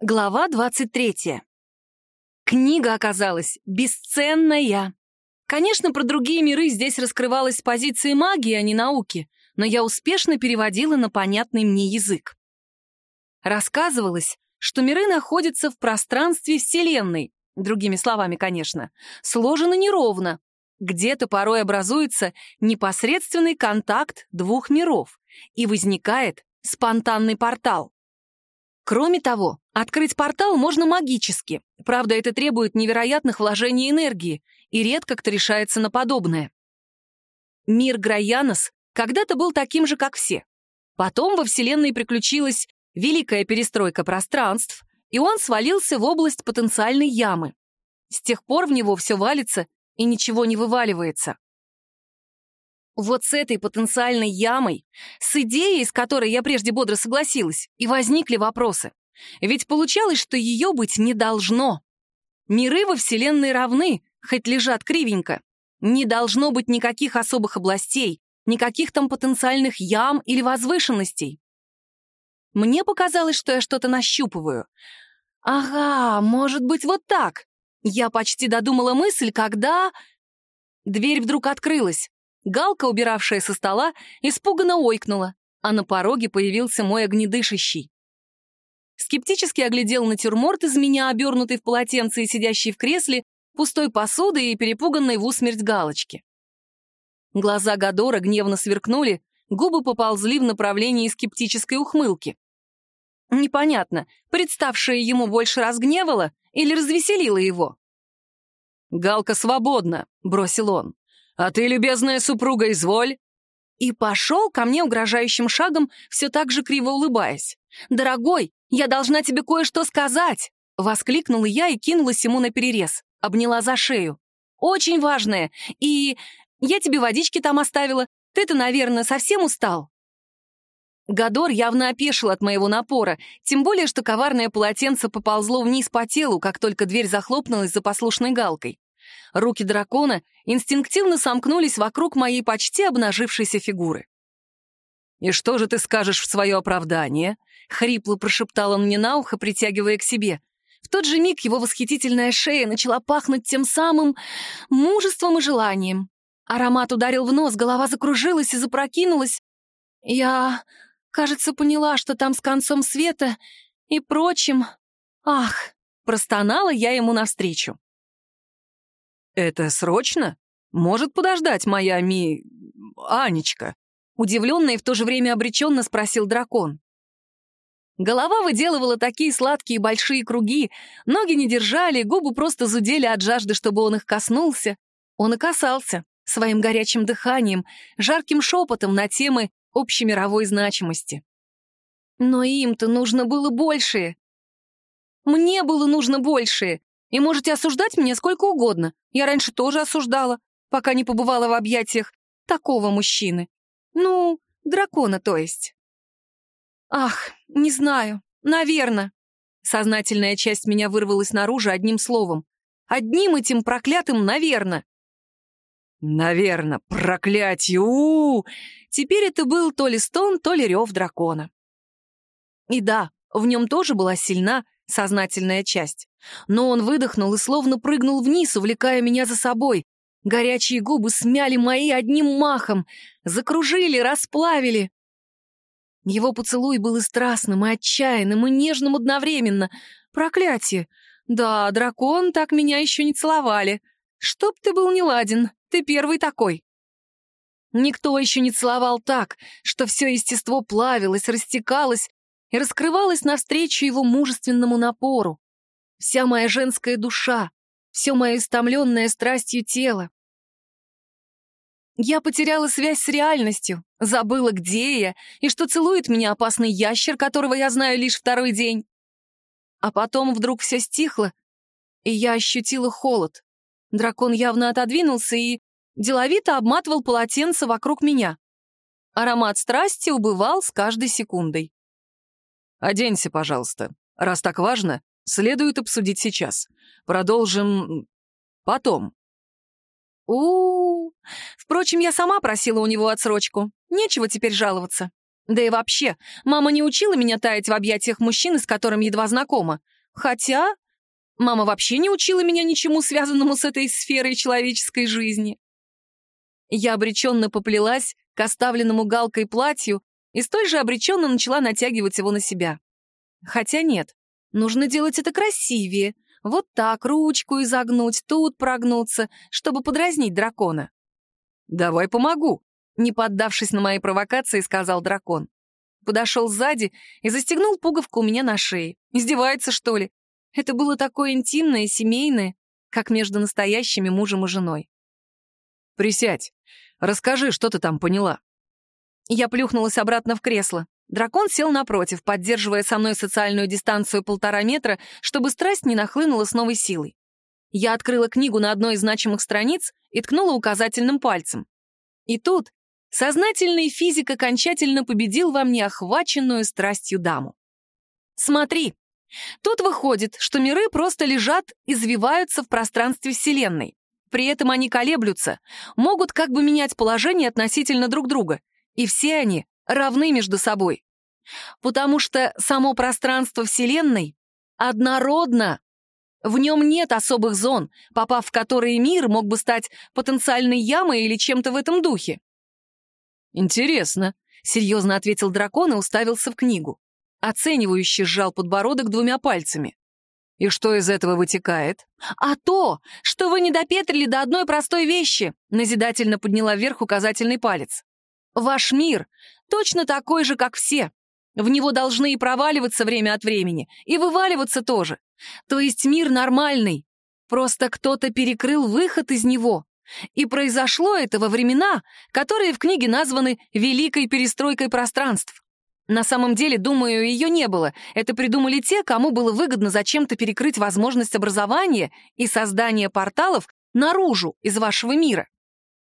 Глава 23. Книга оказалась бесценная. Конечно, про другие миры здесь раскрывалась с позиции магии, а не науки, но я успешно переводила на понятный мне язык. Рассказывалось, что миры находятся в пространстве Вселенной, другими словами, конечно, сложены неровно. Где-то порой образуется непосредственный контакт двух миров, и возникает спонтанный портал. Кроме того, открыть портал можно магически. Правда, это требует невероятных вложений энергии, и редко кто решается на подобное. Мир Грайянос когда-то был таким же, как все. Потом во Вселенной приключилась великая перестройка пространств, и он свалился в область потенциальной ямы. С тех пор в него все валится и ничего не вываливается. Вот с этой потенциальной ямой, с идеей, с которой я прежде бодро согласилась, и возникли вопросы. Ведь получалось, что ее быть не должно. Миры во Вселенной равны, хоть лежат кривенько. Не должно быть никаких особых областей, никаких там потенциальных ям или возвышенностей. Мне показалось, что я что-то нащупываю. Ага, может быть, вот так. Я почти додумала мысль, когда... Дверь вдруг открылась. Галка, убиравшая со стола, испуганно ойкнула, а на пороге появился мой огнедышащий. Скептически оглядел натюрморт из меня, обернутый в полотенце и сидящий в кресле, пустой посуды и перепуганной в усмерть галочки. Глаза Гадора гневно сверкнули, губы поползли в направлении скептической ухмылки. Непонятно, представшее ему больше разгневало или развеселило его. «Галка свободна», — бросил он. «А ты, любезная супруга, изволь!» И пошел ко мне угрожающим шагом, все так же криво улыбаясь. «Дорогой, я должна тебе кое-что сказать!» Воскликнула я и кинулась ему на перерез, обняла за шею. «Очень важное, и я тебе водички там оставила. Ты-то, наверное, совсем устал?» Гадор явно опешил от моего напора, тем более, что коварное полотенце поползло вниз по телу, как только дверь захлопнулась за послушной галкой. Руки дракона инстинктивно сомкнулись вокруг моей почти обнажившейся фигуры. «И что же ты скажешь в свое оправдание?» — хрипло прошептал он мне на ухо, притягивая к себе. В тот же миг его восхитительная шея начала пахнуть тем самым мужеством и желанием. Аромат ударил в нос, голова закружилась и запрокинулась. Я, кажется, поняла, что там с концом света и прочим. Ах, простонала я ему навстречу. «Это срочно? Может подождать моя ми... Анечка?» Удивленно и в то же время обреченно спросил дракон. Голова выделывала такие сладкие большие круги, ноги не держали, губы просто зудели от жажды, чтобы он их коснулся. Он и касался своим горячим дыханием, жарким шепотом на темы общемировой значимости. Но им-то нужно было большее. Мне было нужно большее, и можете осуждать меня сколько угодно. Я раньше тоже осуждала, пока не побывала в объятиях такого мужчины. Ну, дракона, то есть. Ах, не знаю, наверное. Сознательная часть меня вырвалась наружу одним словом. Одним этим проклятым «наверно». «Наверно, проклятие! у, -у, -у Теперь это был то ли стон, то ли рев дракона. И да, в нем тоже была сильна сознательная часть. Но он выдохнул и словно прыгнул вниз, увлекая меня за собой. Горячие губы смяли мои одним махом, закружили, расплавили. Его поцелуй был и страстным, и отчаянным, и нежным одновременно. Проклятие! Да, дракон, так меня еще не целовали. Чтоб ты был неладен, ты первый такой. Никто еще не целовал так, что все естество плавилось, растекалось и раскрывалась навстречу его мужественному напору. Вся моя женская душа, все мое истомленное страстью тело. Я потеряла связь с реальностью, забыла, где я, и что целует меня опасный ящер, которого я знаю лишь второй день. А потом вдруг все стихло, и я ощутила холод. Дракон явно отодвинулся и деловито обматывал полотенце вокруг меня. Аромат страсти убывал с каждой секундой. Оденься, пожалуйста. Раз так важно, следует обсудить сейчас. Продолжим потом. У, -у, у Впрочем, я сама просила у него отсрочку. Нечего теперь жаловаться. Да и вообще, мама не учила меня таять в объятиях мужчины, с которым едва знакома. Хотя мама вообще не учила меня ничему, связанному с этой сферой человеческой жизни. Я обреченно поплелась к оставленному галкой платью и столь же обреченно начала натягивать его на себя. Хотя нет, нужно делать это красивее. Вот так, ручку изогнуть, тут прогнуться, чтобы подразнить дракона. «Давай помогу», — не поддавшись на мои провокации, сказал дракон. Подошел сзади и застегнул пуговку у меня на шее. Издевается, что ли? Это было такое интимное семейное, как между настоящими мужем и женой. «Присядь. Расскажи, что ты там поняла?» Я плюхнулась обратно в кресло. Дракон сел напротив, поддерживая со мной социальную дистанцию полтора метра, чтобы страсть не нахлынула с новой силой. Я открыла книгу на одной из значимых страниц и ткнула указательным пальцем. И тут сознательный физик окончательно победил во мне охваченную страстью даму. Смотри, тут выходит, что миры просто лежат, извиваются в пространстве Вселенной. При этом они колеблются, могут как бы менять положение относительно друг друга, и все они равны между собой. Потому что само пространство Вселенной однородно. В нем нет особых зон, попав в которые мир мог бы стать потенциальной ямой или чем-то в этом духе. «Интересно», — серьезно ответил дракон и уставился в книгу. Оценивающе сжал подбородок двумя пальцами. «И что из этого вытекает?» «А то, что вы не допетрили до одной простой вещи», — назидательно подняла вверх указательный палец. «Ваш мир точно такой же, как все. В него должны и проваливаться время от времени, и вываливаться тоже. То есть мир нормальный. Просто кто-то перекрыл выход из него. И произошло это во времена, которые в книге названы «Великой перестройкой пространств». На самом деле, думаю, ее не было. Это придумали те, кому было выгодно зачем-то перекрыть возможность образования и создания порталов наружу из вашего мира.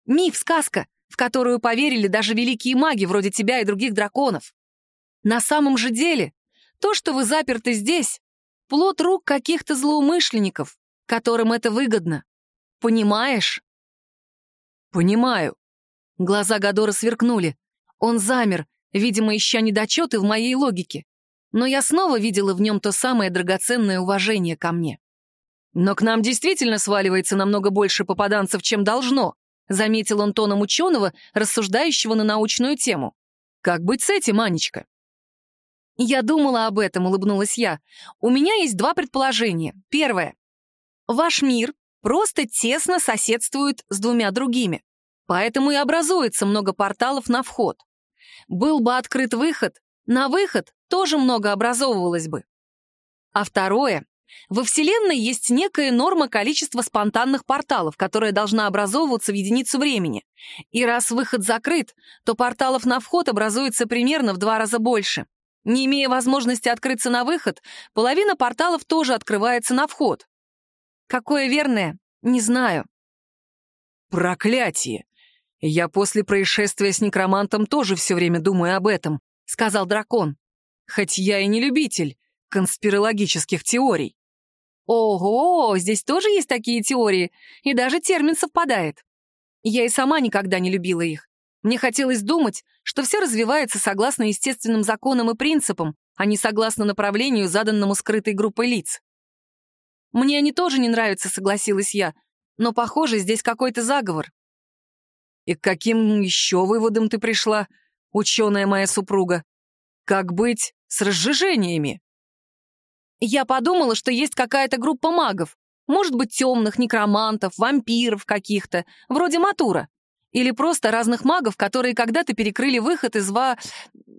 Миф, сказка, в которую поверили даже великие маги вроде тебя и других драконов. На самом же деле, то, что вы заперты здесь, плод рук каких-то злоумышленников, которым это выгодно. Понимаешь? Понимаю. Глаза Гадора сверкнули. Он замер, видимо, ища недочеты в моей логике. Но я снова видела в нем то самое драгоценное уважение ко мне. Но к нам действительно сваливается намного больше попаданцев, чем должно, заметил он тоном ученого, рассуждающего на научную тему. Как быть с этим, Анечка? Я думала об этом, улыбнулась я. У меня есть два предположения. Первое. Ваш мир просто тесно соседствует с двумя другими. Поэтому и образуется много порталов на вход. Был бы открыт выход, на выход тоже много образовывалось бы. А второе. Во Вселенной есть некая норма количества спонтанных порталов, которая должна образовываться в единицу времени. И раз выход закрыт, то порталов на вход образуется примерно в два раза больше. Не имея возможности открыться на выход, половина порталов тоже открывается на вход. Какое верное, не знаю. Проклятие! Я после происшествия с некромантом тоже все время думаю об этом, сказал дракон. Хоть я и не любитель конспирологических теорий. Ого, здесь тоже есть такие теории, и даже термин совпадает. Я и сама никогда не любила их. Мне хотелось думать, что все развивается согласно естественным законам и принципам, а не согласно направлению, заданному скрытой группой лиц. Мне они тоже не нравятся, согласилась я, но, похоже, здесь какой-то заговор. И к каким еще выводам ты пришла, ученая моя супруга? Как быть с разжижениями? Я подумала, что есть какая-то группа магов. Может быть, темных, некромантов, вампиров каких-то, вроде Матура. Или просто разных магов, которые когда-то перекрыли выход из ва...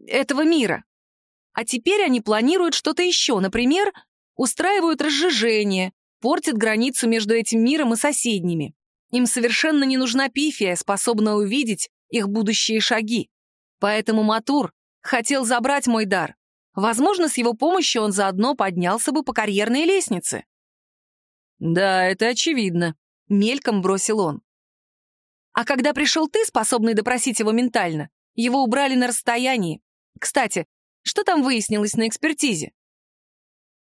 этого мира. А теперь они планируют что-то еще, например, устраивают разжижение, портят границу между этим миром и соседними. Им совершенно не нужна пифия, способная увидеть их будущие шаги. Поэтому Матур хотел забрать мой дар, Возможно, с его помощью он заодно поднялся бы по карьерной лестнице. «Да, это очевидно», — мельком бросил он. А когда пришел ты, способный допросить его ментально, его убрали на расстоянии. Кстати, что там выяснилось на экспертизе?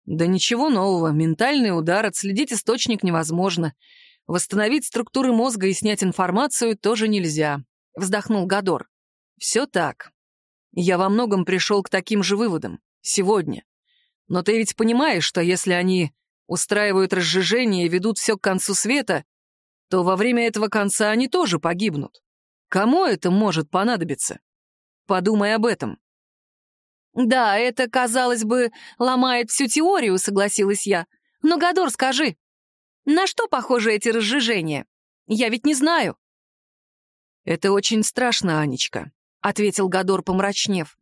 Да ничего нового. Ментальный удар, отследить источник невозможно. Восстановить структуры мозга и снять информацию тоже нельзя. Вздохнул Гадор. Все так. Я во многом пришел к таким же выводам. Сегодня. Но ты ведь понимаешь, что если они устраивают разжижение и ведут все к концу света, то во время этого конца они тоже погибнут. Кому это может понадобиться? Подумай об этом. Да, это, казалось бы, ломает всю теорию, согласилась я. Но, Гадор, скажи, на что похожи эти разжижения? Я ведь не знаю. Это очень страшно, Анечка, ответил Гадор, помрачнев.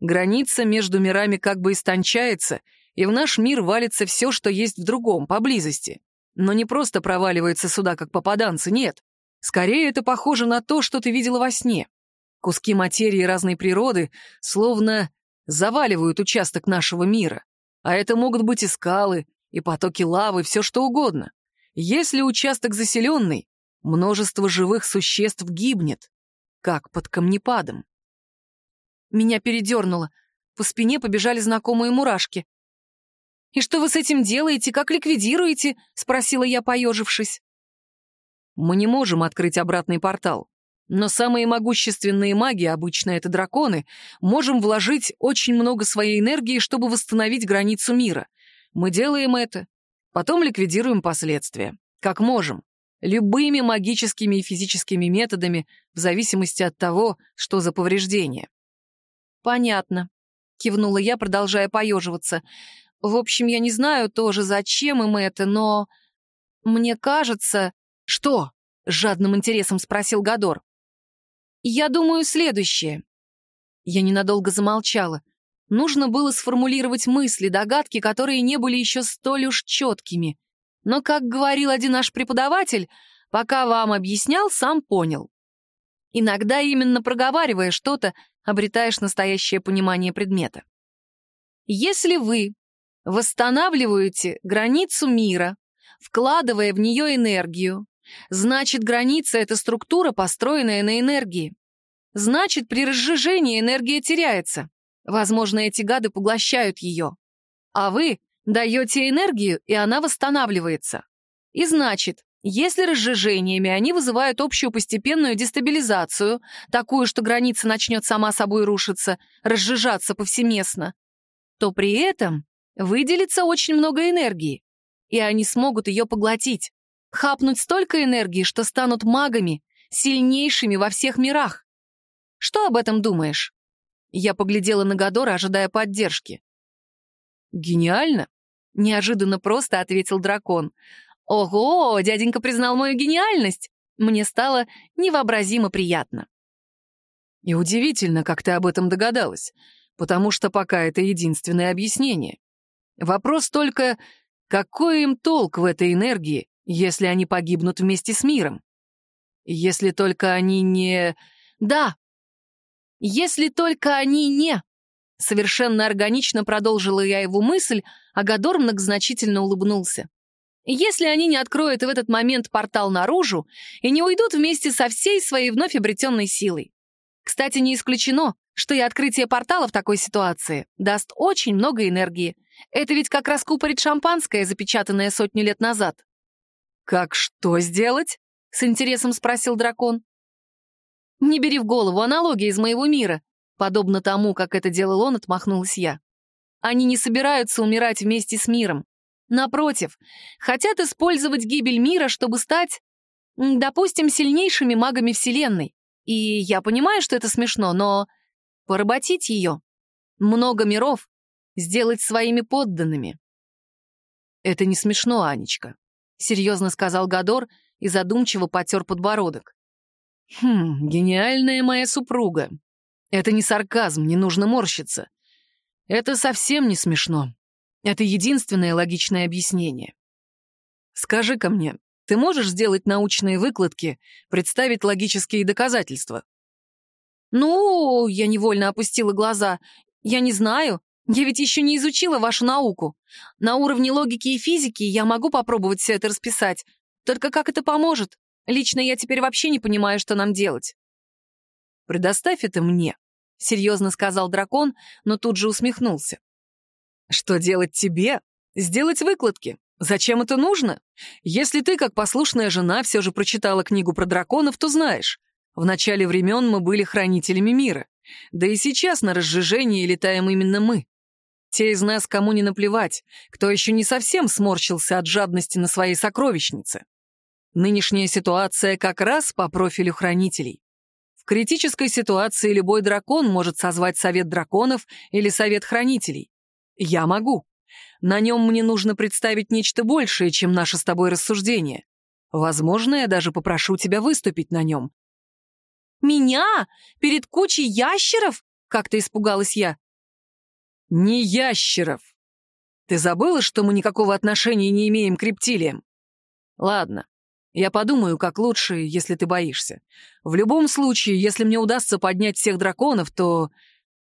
Граница между мирами как бы истончается, и в наш мир валится все, что есть в другом, поблизости. Но не просто проваливается сюда, как попаданцы, нет. Скорее, это похоже на то, что ты видела во сне. Куски материи разной природы словно заваливают участок нашего мира. А это могут быть и скалы, и потоки лавы, все что угодно. Если участок заселенный, множество живых существ гибнет, как под камнепадом. Меня передернуло. По спине побежали знакомые мурашки. «И что вы с этим делаете? Как ликвидируете?» — спросила я, поежившись. «Мы не можем открыть обратный портал. Но самые могущественные маги, обычно это драконы, можем вложить очень много своей энергии, чтобы восстановить границу мира. Мы делаем это, потом ликвидируем последствия. Как можем. Любыми магическими и физическими методами, в зависимости от того, что за повреждение. «Понятно», — кивнула я, продолжая поеживаться. «В общем, я не знаю тоже, зачем им это, но... Мне кажется...» «Что?» — с жадным интересом спросил Гадор. «Я думаю, следующее». Я ненадолго замолчала. Нужно было сформулировать мысли, догадки, которые не были еще столь уж четкими. Но, как говорил один наш преподаватель, пока вам объяснял, сам понял. Иногда именно проговаривая что-то, обретаешь настоящее понимание предмета. Если вы восстанавливаете границу мира, вкладывая в нее энергию, Значит, граница — это структура, построенная на энергии. Значит, при разжижении энергия теряется. Возможно, эти гады поглощают ее. А вы даете энергию, и она восстанавливается. И значит, если разжижениями они вызывают общую постепенную дестабилизацию, такую, что граница начнет сама собой рушиться, разжижаться повсеместно, то при этом выделится очень много энергии, и они смогут ее поглотить хапнуть столько энергии, что станут магами, сильнейшими во всех мирах. Что об этом думаешь? Я поглядела на Гадора, ожидая поддержки. «Гениально!» — неожиданно просто ответил дракон. «Ого, дяденька признал мою гениальность!» Мне стало невообразимо приятно. И удивительно, как ты об этом догадалась, потому что пока это единственное объяснение. Вопрос только, какой им толк в этой энергии, если они погибнут вместе с миром. Если только они не... Да, если только они не... Совершенно органично продолжила я его мысль, а Гадор многозначительно улыбнулся. Если они не откроют в этот момент портал наружу и не уйдут вместе со всей своей вновь обретенной силой. Кстати, не исключено, что и открытие портала в такой ситуации даст очень много энергии. Это ведь как раз купорить шампанское, запечатанное сотню лет назад. «Как что сделать?» — с интересом спросил дракон. «Не бери в голову, аналогия из моего мира», подобно тому, как это делал он, отмахнулась я. «Они не собираются умирать вместе с миром. Напротив, хотят использовать гибель мира, чтобы стать, допустим, сильнейшими магами Вселенной. И я понимаю, что это смешно, но поработить ее, много миров, сделать своими подданными». «Это не смешно, Анечка. — серьезно сказал Гадор и задумчиво потер подбородок. «Хм, гениальная моя супруга. Это не сарказм, не нужно морщиться. Это совсем не смешно. Это единственное логичное объяснение. Скажи-ка мне, ты можешь сделать научные выкладки, представить логические доказательства?» «Ну, я невольно опустила глаза. Я не знаю. Я ведь еще не изучила вашу науку. На уровне логики и физики я могу попробовать все это расписать. Только как это поможет? Лично я теперь вообще не понимаю, что нам делать. «Предоставь это мне», — серьезно сказал дракон, но тут же усмехнулся. «Что делать тебе? Сделать выкладки. Зачем это нужно? Если ты, как послушная жена, все же прочитала книгу про драконов, то знаешь. В начале времен мы были хранителями мира. Да и сейчас на разжижении летаем именно мы. Те из нас, кому не наплевать, кто еще не совсем сморщился от жадности на своей сокровищнице. Нынешняя ситуация как раз по профилю хранителей. Критической ситуации любой дракон может созвать совет драконов или совет хранителей. Я могу. На нем мне нужно представить нечто большее, чем наше с тобой рассуждение. Возможно, я даже попрошу тебя выступить на нем. «Меня? Перед кучей ящеров?» — как-то испугалась я. «Не ящеров. Ты забыла, что мы никакого отношения не имеем к рептилиям? Ладно, я подумаю, как лучше, если ты боишься. В любом случае, если мне удастся поднять всех драконов, то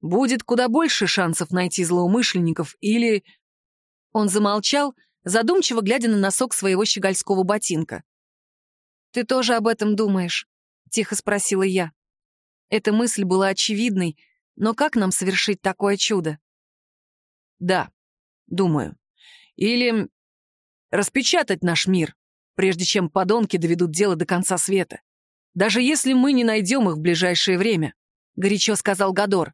будет куда больше шансов найти злоумышленников или...» Он замолчал, задумчиво глядя на носок своего щегольского ботинка. «Ты тоже об этом думаешь?» — тихо спросила я. Эта мысль была очевидной, но как нам совершить такое чудо? «Да, думаю. Или распечатать наш мир, прежде чем подонки доведут дело до конца света. Даже если мы не найдем их в ближайшее время», — горячо сказал Гадор.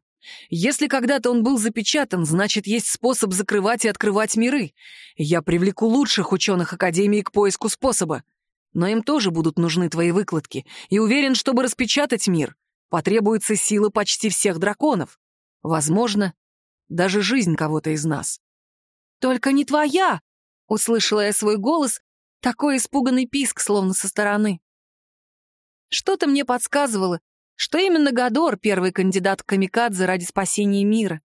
Если когда-то он был запечатан, значит, есть способ закрывать и открывать миры. Я привлеку лучших ученых Академии к поиску способа. Но им тоже будут нужны твои выкладки. И уверен, чтобы распечатать мир, потребуется сила почти всех драконов. Возможно, даже жизнь кого-то из нас. «Только не твоя!» — услышала я свой голос, такой испуганный писк, словно со стороны. Что-то мне подсказывало, что именно Гадор — первый кандидат в камикадзе ради спасения мира.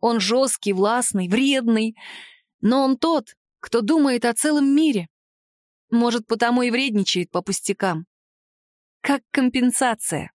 Он жесткий, властный, вредный, но он тот, кто думает о целом мире. Может, потому и вредничает по пустякам. Как компенсация.